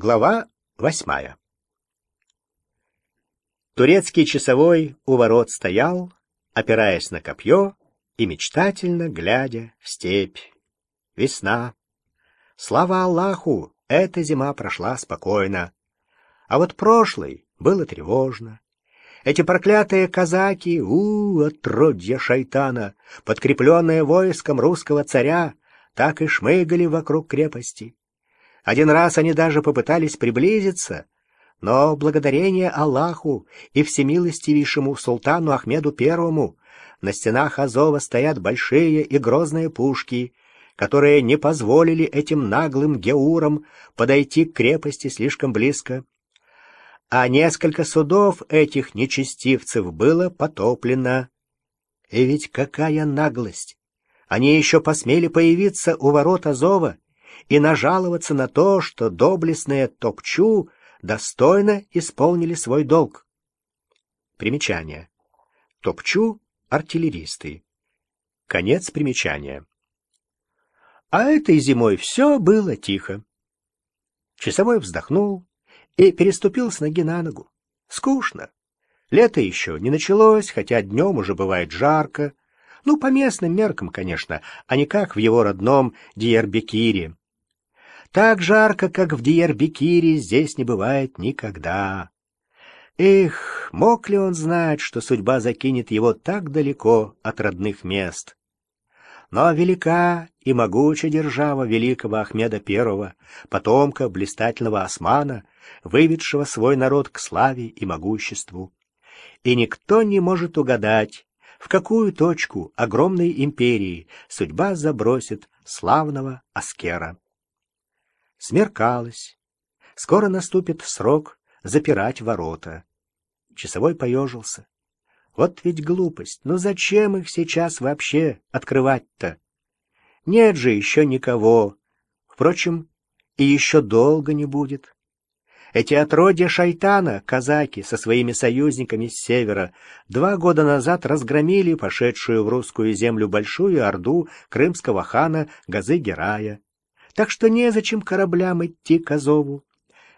Глава восьмая Турецкий часовой у ворот стоял, опираясь на копье и мечтательно глядя в степь. Весна. Слава Аллаху, эта зима прошла спокойно. А вот прошлой было тревожно. Эти проклятые казаки, у, отродья шайтана, подкрепленные войском русского царя, так и шмыгали вокруг крепости. Один раз они даже попытались приблизиться, но благодарение Аллаху и всемилостивейшему султану Ахмеду Первому на стенах Азова стоят большие и грозные пушки, которые не позволили этим наглым геурам подойти к крепости слишком близко. А несколько судов этих нечестивцев было потоплено. И ведь какая наглость! Они еще посмели появиться у ворот Азова и нажаловаться на то, что доблестные Топчу достойно исполнили свой долг. Примечание. Топчу — артиллеристы. Конец примечания. А этой зимой все было тихо. Часовой вздохнул и переступил с ноги на ногу. Скучно. Лето еще не началось, хотя днем уже бывает жарко. Ну, по местным меркам, конечно, а не как в его родном Диербекире. Так жарко, как в Диербекире, здесь не бывает никогда. Эх, мог ли он знать, что судьба закинет его так далеко от родных мест? Но велика и могуча держава великого Ахмеда I, потомка блистательного османа, выведшего свой народ к славе и могуществу. И никто не может угадать, в какую точку огромной империи судьба забросит славного Аскера. Смеркалось. Скоро наступит срок запирать ворота. Часовой поежился. Вот ведь глупость. Ну зачем их сейчас вообще открывать-то? Нет же еще никого. Впрочем, и еще долго не будет. Эти отродья шайтана, казаки, со своими союзниками с севера, два года назад разгромили пошедшую в русскую землю большую орду крымского хана Газы-Герая. Так что незачем кораблям идти к Азову.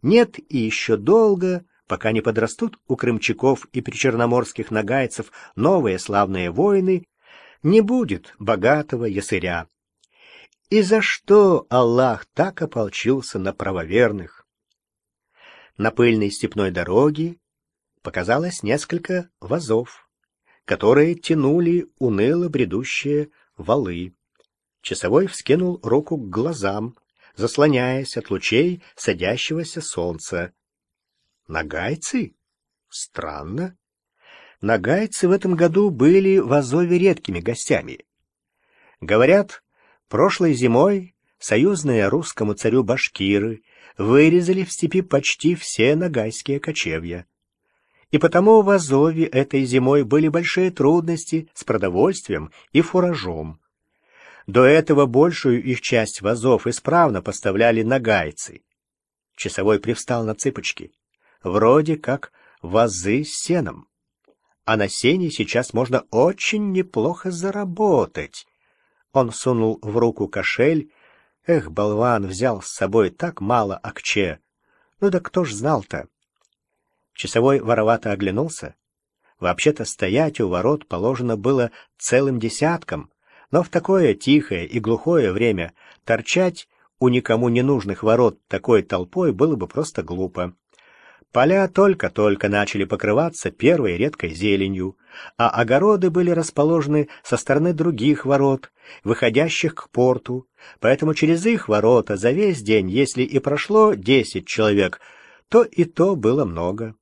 Нет и еще долго, пока не подрастут у крымчаков и причерноморских нагайцев новые славные воины, не будет богатого ясыря. И за что Аллах так ополчился на правоверных? На пыльной степной дороге показалось несколько вазов, которые тянули уныло бредущие валы. Часовой вскинул руку к глазам, заслоняясь от лучей садящегося солнца. Нагайцы? Странно. Нагайцы в этом году были в Азове редкими гостями. Говорят, прошлой зимой союзные русскому царю башкиры вырезали в степи почти все нагайские кочевья. И потому в Азове этой зимой были большие трудности с продовольствием и фуражом. До этого большую их часть вазов исправно поставляли нагайцы. Часовой привстал на цыпочки. Вроде как вазы с сеном. А на сене сейчас можно очень неплохо заработать. Он сунул в руку кошель Эх, болван, взял с собой так мало акче. Ну да кто ж знал-то? Часовой воровато оглянулся. Вообще-то стоять у ворот положено было целым десятком, но в такое тихое и глухое время торчать у никому не нужных ворот такой толпой было бы просто глупо. Поля только-только начали покрываться первой редкой зеленью, а огороды были расположены со стороны других ворот, выходящих к порту, поэтому через их ворота за весь день, если и прошло десять человек, то и то было много.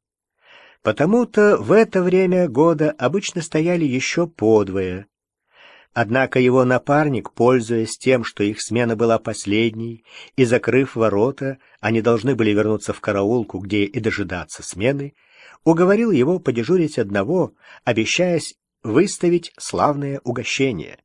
Потому-то в это время года обычно стояли еще подвое, Однако его напарник, пользуясь тем, что их смена была последней, и закрыв ворота, они должны были вернуться в караулку, где и дожидаться смены, уговорил его подежурить одного, обещаясь выставить славное угощение.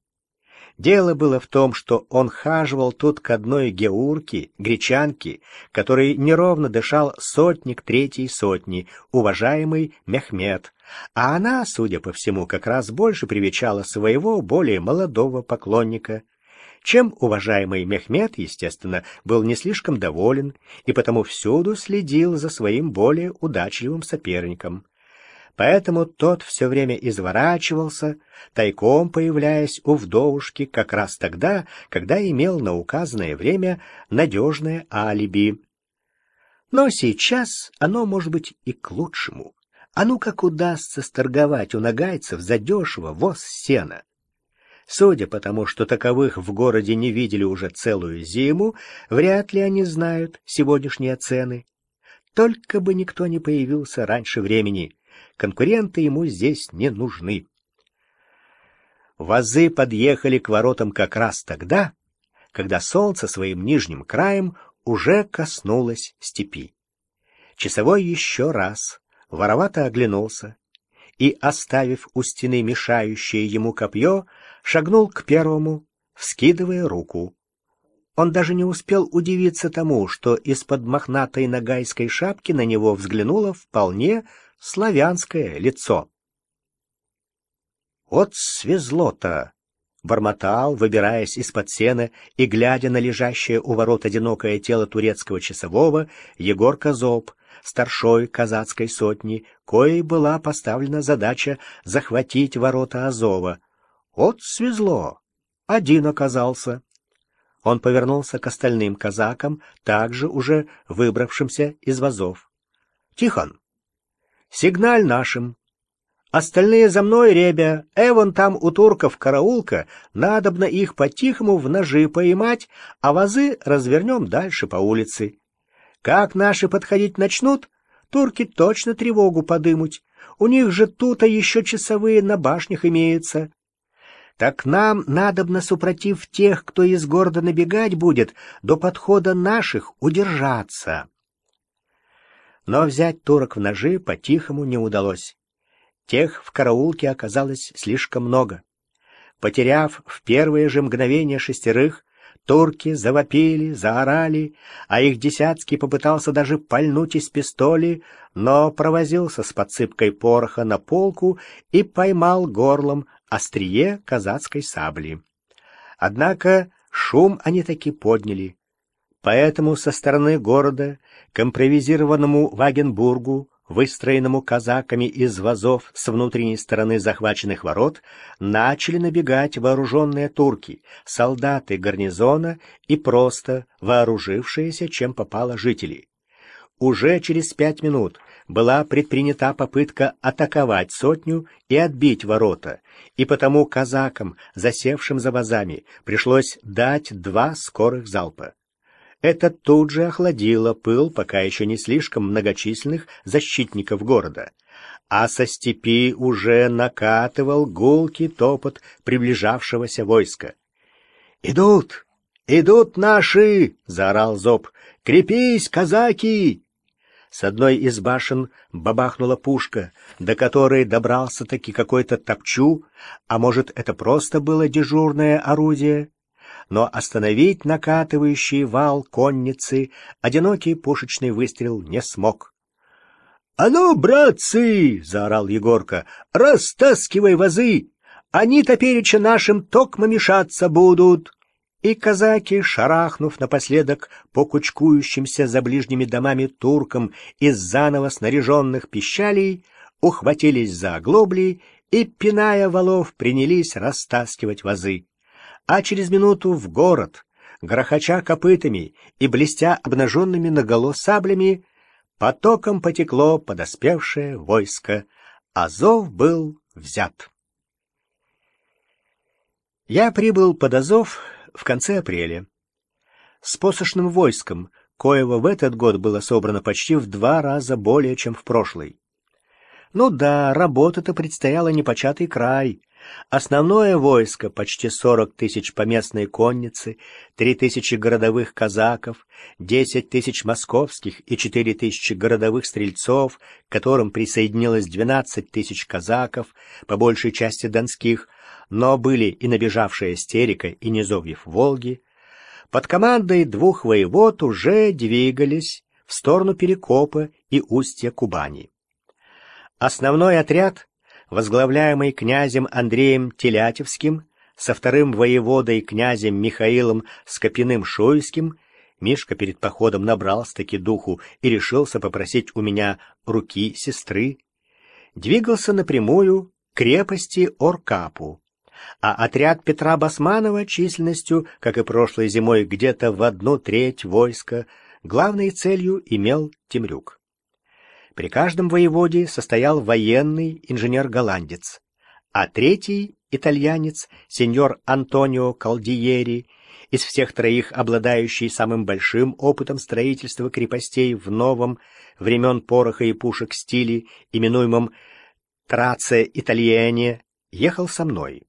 Дело было в том, что он хаживал тут к одной геурке, гречанке, которой неровно дышал сотник третьей сотни, уважаемый Мехмед, а она, судя по всему, как раз больше привечала своего, более молодого поклонника. чем уважаемый Мехмед, естественно, был не слишком доволен и потому всюду следил за своим более удачливым соперником. Поэтому тот все время изворачивался, тайком появляясь у вдовушки как раз тогда, когда имел на указанное время надежное алиби. Но сейчас оно может быть и к лучшему. А ну как удастся сторговать у нагайцев задешево воз сена. Судя по тому, что таковых в городе не видели уже целую зиму, вряд ли они знают сегодняшние цены. Только бы никто не появился раньше времени. Конкуренты ему здесь не нужны. Вазы подъехали к воротам как раз тогда, когда солнце своим нижним краем уже коснулось степи. Часовой еще раз воровато оглянулся и, оставив у стены мешающее ему копье, шагнул к первому, вскидывая руку. Он даже не успел удивиться тому, что из-под мохнатой нагайской шапки на него взглянуло вполне славянское лицо. «Вот свезло-то!» — бормотал, выбираясь из-под сена и глядя на лежащее у ворот одинокое тело турецкого часового, Егор Козоб, старшой казацкой сотни, коей была поставлена задача захватить ворота Азова — вот свезло. Один оказался. Он повернулся к остальным казакам, также уже выбравшимся из вазов. «Тихон, сигналь нашим. Остальные за мной, ребя. Эвон там у турков караулка, надобно их по-тихому в ножи поймать, а вазы развернем дальше по улице. Как наши подходить начнут, турки точно тревогу подымут. У них же тут-то еще часовые на башнях имеются. Так нам надобно, супротив тех, кто из города набегать будет, до подхода наших удержаться. Но взять турок в ножи по-тихому не удалось. Тех в караулке оказалось слишком много. Потеряв в первые же мгновения шестерых, турки завопили, заорали, а их десятский попытался даже пальнуть из пистоли, но провозился с подсыпкой пороха на полку и поймал горлом острие казацкой сабли. Однако шум они таки подняли. Поэтому со стороны города к импровизированному Вагенбургу, выстроенному казаками из вазов с внутренней стороны захваченных ворот, начали набегать вооруженные турки, солдаты гарнизона и просто вооружившиеся, чем попало жители. Уже через пять минут была предпринята попытка атаковать сотню и отбить ворота, и потому казакам, засевшим за вазами, пришлось дать два скорых залпа. Это тут же охладило пыл пока еще не слишком многочисленных защитников города, а со степи уже накатывал гулкий топот приближавшегося войска. «Идут! Идут наши!» — заорал Зоб. «Крепись, казаки!» С одной из башен бабахнула пушка, до которой добрался-таки какой-то топчу, а может, это просто было дежурное орудие? Но остановить накатывающий вал конницы одинокий пушечный выстрел не смог. — А ну, братцы! — заорал Егорка. — Растаскивай вазы! Они топереча нашим токмо мешаться будут! И казаки, шарахнув напоследок по кучкующимся за ближними домами туркам из заново снаряженных пищалей, ухватились за оглобли и, пиная валов, принялись растаскивать вазы. А через минуту в город, грохоча копытами и блестя обнаженными наголо саблями, потоком потекло подоспевшее войско. Азов был взят. Я прибыл под Азов в конце апреля. С посошным войском, коего в этот год было собрано почти в два раза более, чем в прошлый. Ну да, работа-то предстояла непочатый край. Основное войско, почти сорок тысяч поместной конницы, три тысячи городовых казаков, десять тысяч московских и четыре тысячи городовых стрельцов, к которым присоединилось двенадцать тысяч казаков, по большей части донских, но были и набежавшая Стерика и Низовьев Волги, под командой двух воевод уже двигались в сторону Перекопа и устья Кубани. Основной отряд, возглавляемый князем Андреем Телятевским, со вторым воеводой князем Михаилом Скопиным-Шуйским Мишка перед походом набрался-таки духу и решился попросить у меня руки сестры. Двигался напрямую к крепости Оркапу, а отряд Петра Басманова численностью, как и прошлой зимой, где-то в одну треть войска, главной целью имел Темрюк. При каждом воеводе состоял военный инженер-голландец, а третий — итальянец, сеньор Антонио Калдиери, из всех троих обладающий самым большим опытом строительства крепостей в новом, времен пороха и пушек стиле, именуемом «Траце Итальяне», ехал со мной.